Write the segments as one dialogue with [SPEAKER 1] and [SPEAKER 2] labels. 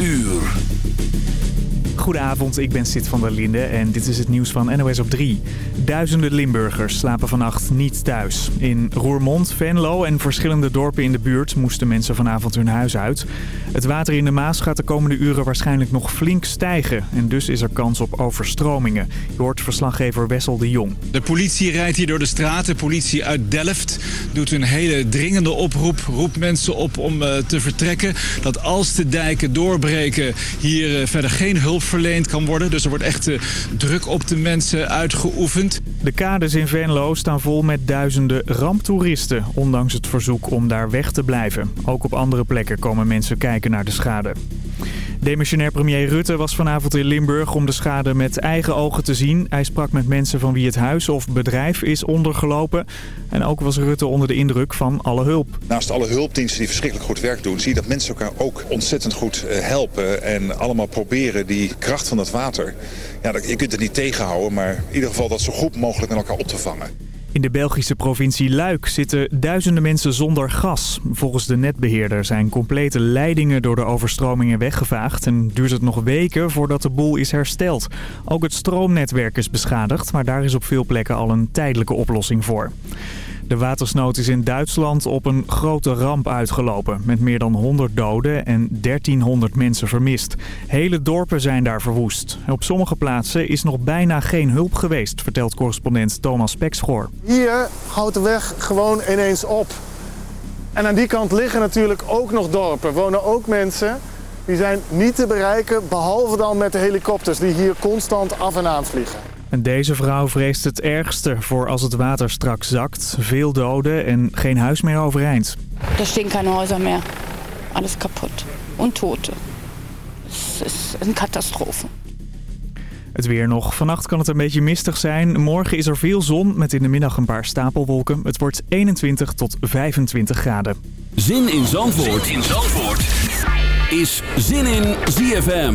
[SPEAKER 1] uur.
[SPEAKER 2] Goedenavond, ik ben Sid van der Linde en dit is het nieuws van NOS op 3. Duizenden Limburgers slapen vannacht niet thuis. In Roermond, Venlo en verschillende dorpen in de buurt moesten mensen vanavond hun huis uit. Het water in de Maas gaat de komende uren waarschijnlijk nog flink stijgen. En dus is er kans op overstromingen. Je hoort verslaggever Wessel de Jong.
[SPEAKER 3] De politie rijdt hier door de straten. Politie uit Delft doet een hele dringende oproep. Roept mensen op om uh, te vertrekken. Dat als de dijken doorbreken hier uh, verder geen hulp verleend kan worden. Dus er wordt echt uh, druk op de mensen uitgeoefend.
[SPEAKER 2] De kades in Venlo staan vol met duizenden ramptoeristen. Ondanks het verzoek om daar weg te blijven. Ook op andere plekken komen mensen kijken naar de schade. Demissionair premier Rutte was vanavond in Limburg om de schade met eigen ogen te zien. Hij sprak met mensen van wie het huis of bedrijf is ondergelopen. En ook was Rutte onder de indruk van alle hulp.
[SPEAKER 4] Naast alle hulpdiensten die verschrikkelijk goed werk doen... zie je dat mensen elkaar ook ontzettend goed helpen. En allemaal proberen die kracht van het water... Ja, je kunt het niet tegenhouden, maar in ieder geval dat zo goed mogelijk met elkaar op te vangen.
[SPEAKER 2] In de Belgische provincie Luik zitten duizenden mensen zonder gas. Volgens de netbeheerder zijn complete leidingen door de overstromingen weggevaagd... en duurt het nog weken voordat de boel is hersteld. Ook het stroomnetwerk is beschadigd, maar daar is op veel plekken al een tijdelijke oplossing voor. De watersnood is in Duitsland op een grote ramp uitgelopen. Met meer dan 100 doden en 1300 mensen vermist. Hele dorpen zijn daar verwoest. Op sommige plaatsen is nog bijna geen hulp geweest, vertelt correspondent Thomas Pekschoor.
[SPEAKER 5] Hier houdt de weg gewoon ineens op. En aan die kant liggen natuurlijk ook nog dorpen. Wonen ook mensen die zijn niet te bereiken, behalve dan met de helikopters die hier constant af en aan vliegen.
[SPEAKER 2] En deze vrouw vreest het ergste voor als het water straks zakt. Veel doden en geen huis meer overeind.
[SPEAKER 6] Er staan geen huizen meer. Alles kapot. En Tote. Het is een catastrofe.
[SPEAKER 2] Het weer nog. Vannacht kan het een beetje mistig zijn. Morgen is er veel zon met in de middag een paar stapelwolken. Het wordt 21 tot 25 graden.
[SPEAKER 1] Zin in Zandvoort, zin in Zandvoort. is Zin in ZFM.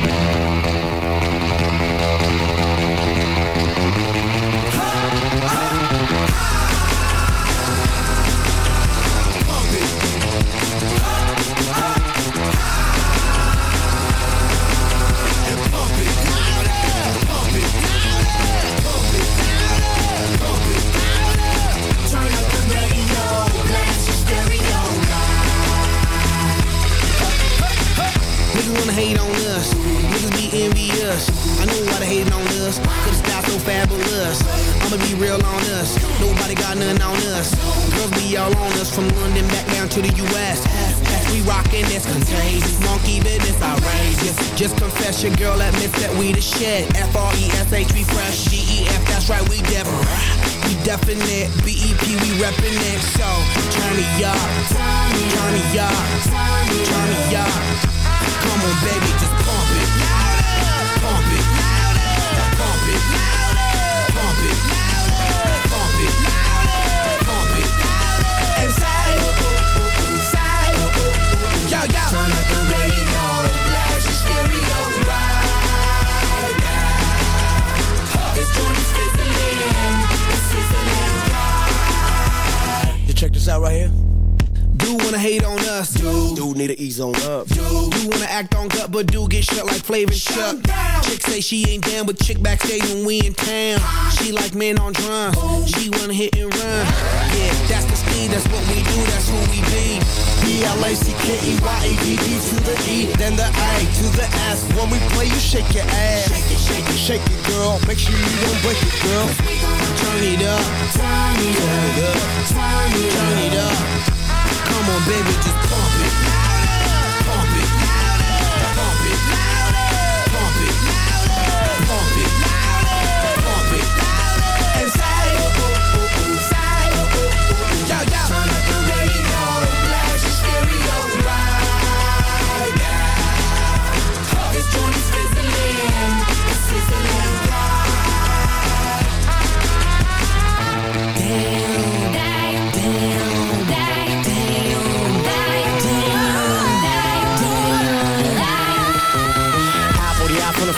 [SPEAKER 7] To the US. We rockin' this contagious. Monkey business outrageous. Just confess your girl admits that we the shit. F-R-E-S-H, we fresh. G-E-F, that's right, we different. We definite. B-E-P, we reppin' it. So, turn me up. Turn me up. Turn me up. Come on, baby, just pump it. Pump it. Pump it. Pump it. This out right here. Do wanna hate on us, dude. Do need to ease on up, dude. Do wanna act on gut, but do get shut like Flavor Chuck. Chick say she ain't down with chick backstage when we in town. She like men on drums. She wanna hit and run. Yeah, that's the speed, that's what we do, that's who we be. B-L-A-C-K-E-Y-A-D-D to the E, then the A to the S. When we play, you shake your ass. Shake it, shake it, shake it, girl. Make sure you don't break it, girl. Turn it up. Turn it up. Turn it up. Come on, baby, just pump it.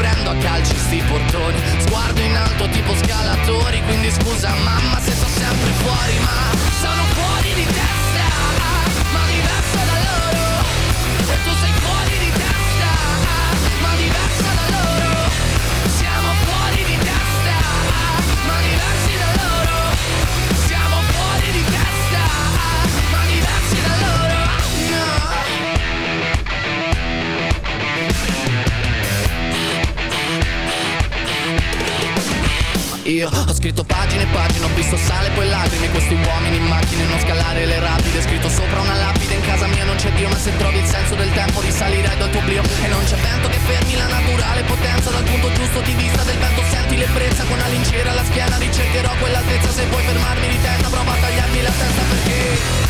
[SPEAKER 8] prendo a calci sti portoni. Sguardo in alto tipo scalatori Quindi scusa mamma se sto sempre fuori Ma sono fuori di testa Io ho scritto pagine e pagine, ho visto sale poi lacrime. Questi uomini in macchine, non scalare le rapide. Scritto sopra una lapide, in casa mia non c'è Dio Ma se trovi il senso del tempo risalirai dal tuo brio E non c'è vento che fermi la naturale potenza. Dal punto giusto di vista del vento senti l'ebbrezza. Con la lincera alla schiena ricercherò quell'altezza. Se vuoi fermarmi di testa prova a tagliarmi la testa perché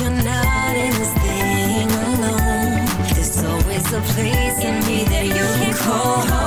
[SPEAKER 9] you're not in this thing alone. There's always a place in me that you can call home.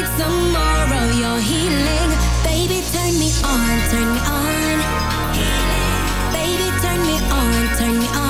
[SPEAKER 9] need some more
[SPEAKER 10] of your healing. Baby, turn me on, turn me on. Baby, turn me on, turn me on.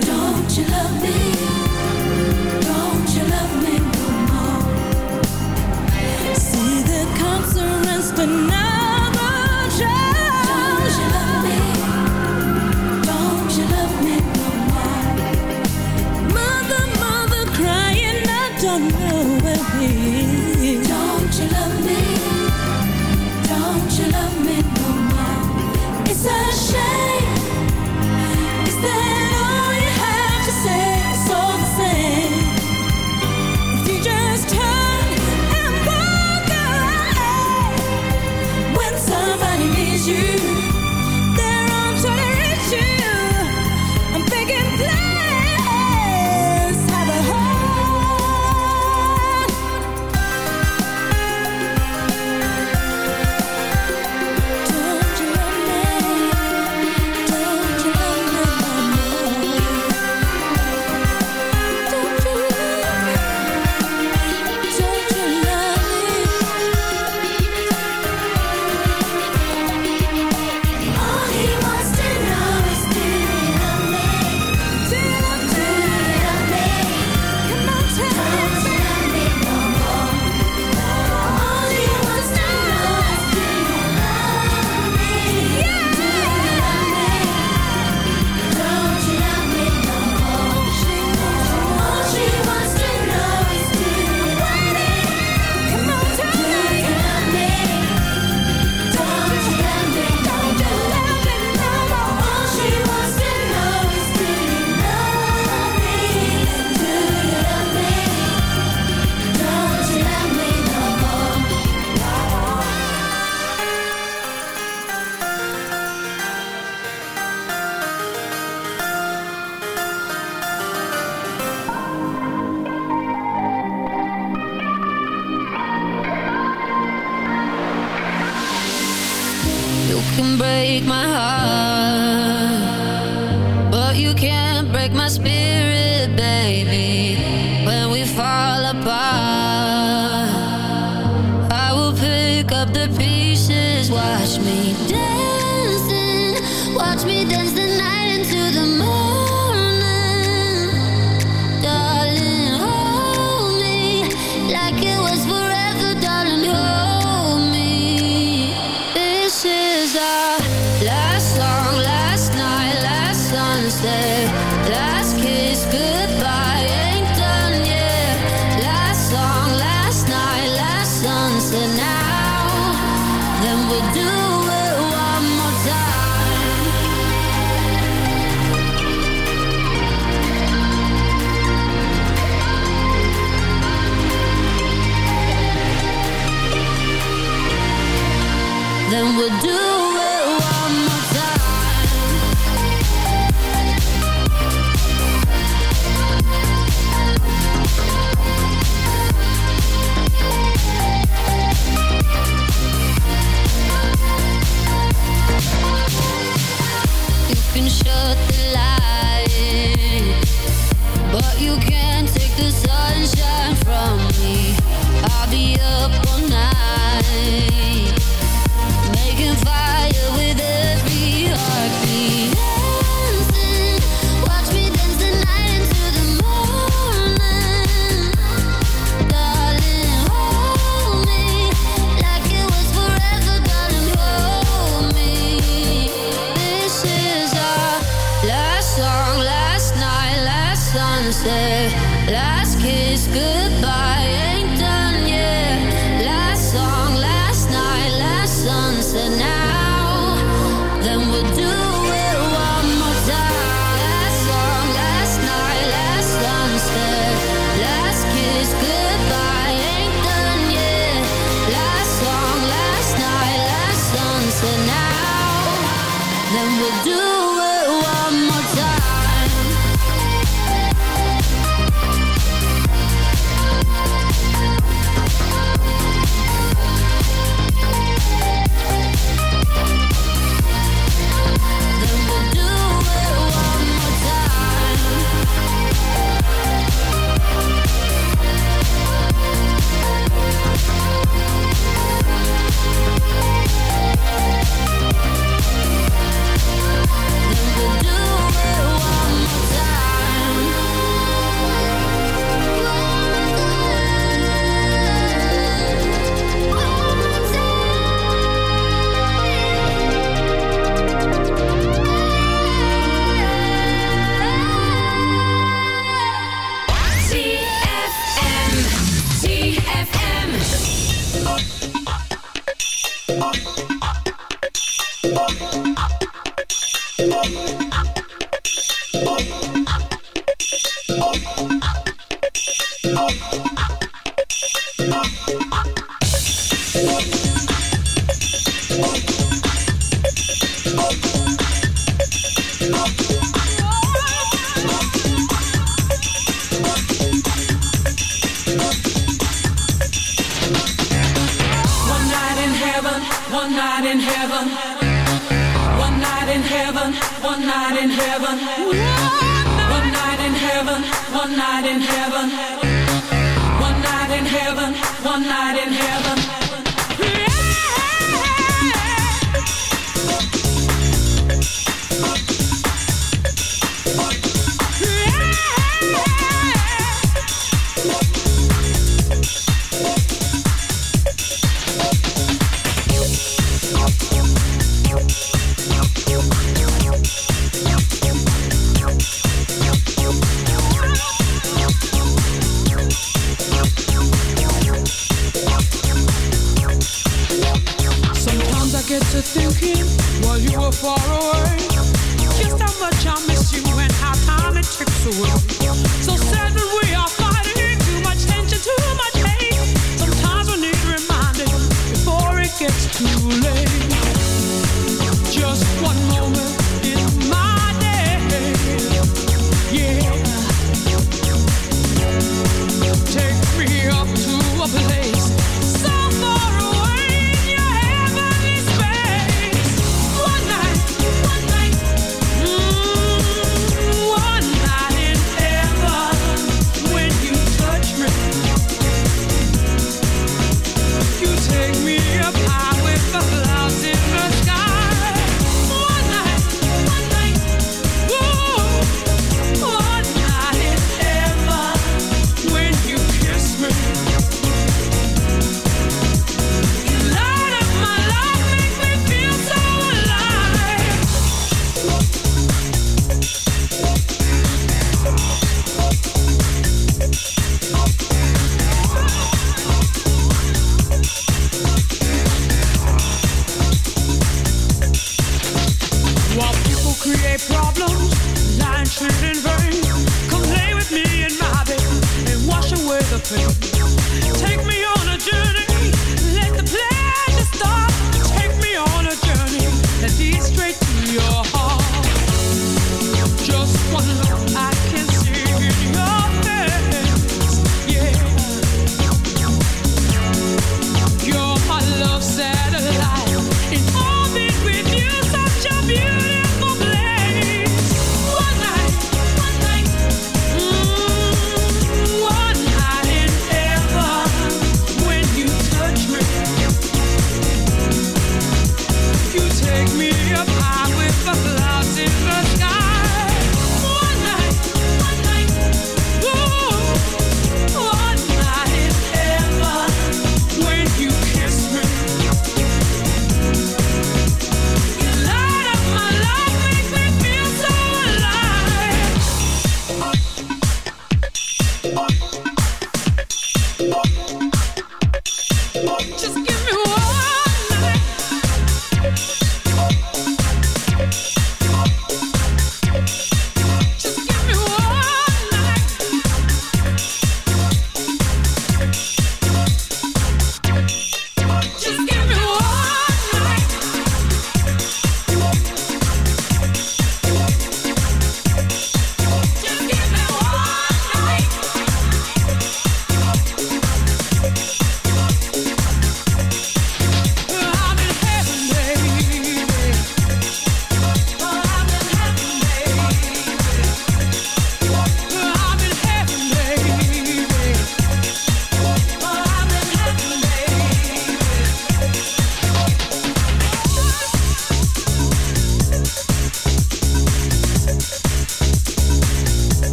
[SPEAKER 11] Don't you love me? Don't you love me no more? See the
[SPEAKER 12] but now.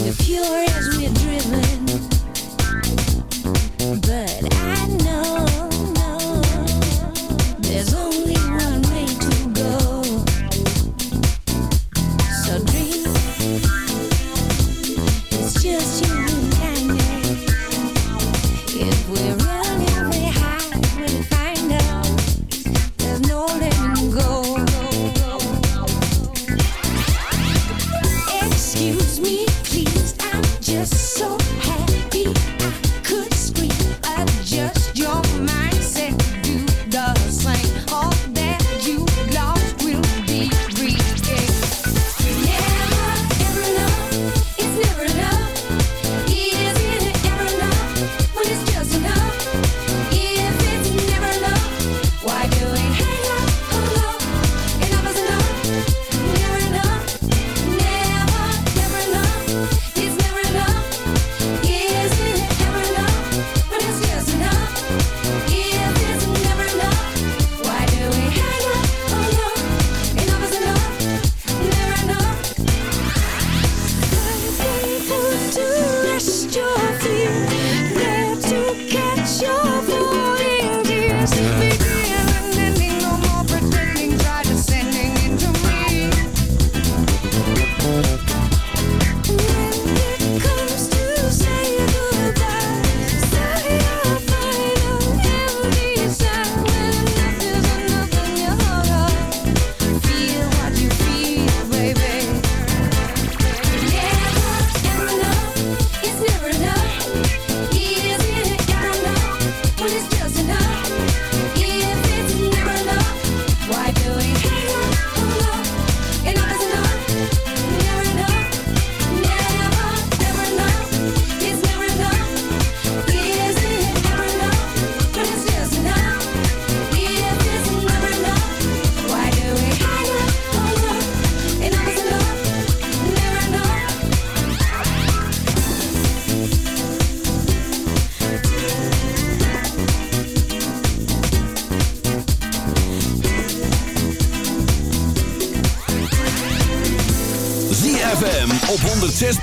[SPEAKER 13] We're pure as
[SPEAKER 1] we're driven.